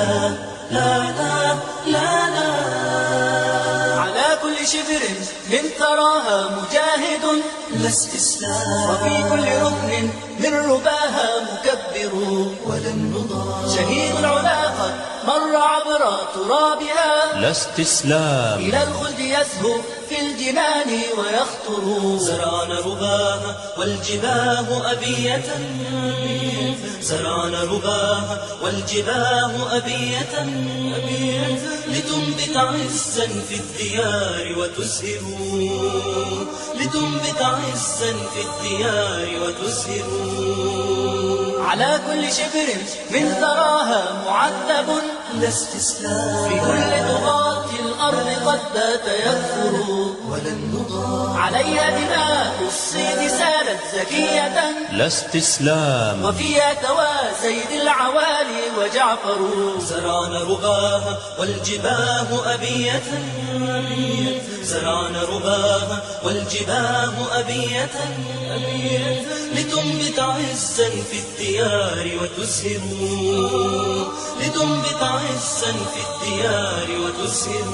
لا لا لا لا لا على كل شبر من ثراها مجاهد لا استسلام وفي كل ركن من رباها مكبر ولن نضام شهيد العلا قد مر عبر ترابها. لا استسلام. إلى الخلد يزهو في الجنان ويخطر. زرعنا رباها والجباه أبية. زرعنا رباها والجباه أبية. لتنبت عزا في الديار وتزهر لتنبت عزا في الديار وتزهر على كل شبر من ثراها معذب لا استسلام. في كل طغاة الأرض قد بات يكفر ولن نضام عليها دماء الصيد زكية. لا استسلام وفيها توى زيد العوالي وجعفر. زرعنا رباها والجباه أبية. زرعنا رباها والجباه أبية. لتنبت عزا في الديار وتزهر لتنبت عزا في الديار وتزهر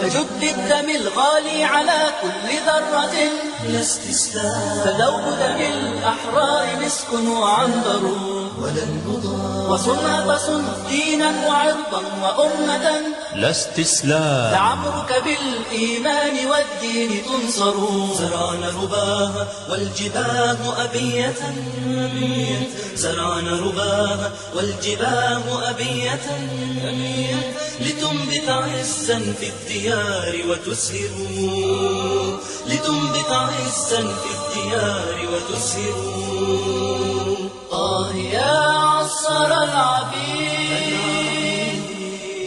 فجد بالدم الغالي على كل ذرة. لا استسلام. فذوب دم الأحرار مسك وعنبر. ولن نضام وصن فصن دينا وعرضا وأمة. لا استسلام. لعمرك بالإيمان والدين تنصر. زرعنا رباها والجباه أبية. زرعنا رباها والجباه أبية. لتنبت عزا في الديار وتسهر. لتنبت عزا في الديار وتسهر آه يا عصر العبيد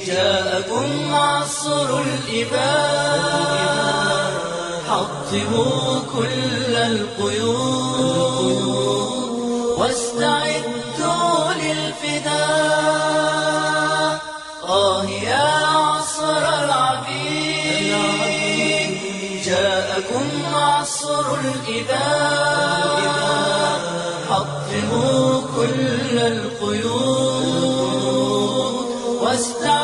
جاءكم عصر الإباء حطموا كل القيود واستعدوا للفداء. آه يا عصر العبيد جاءكم الإذاء حطموا كل القيود واستعملوا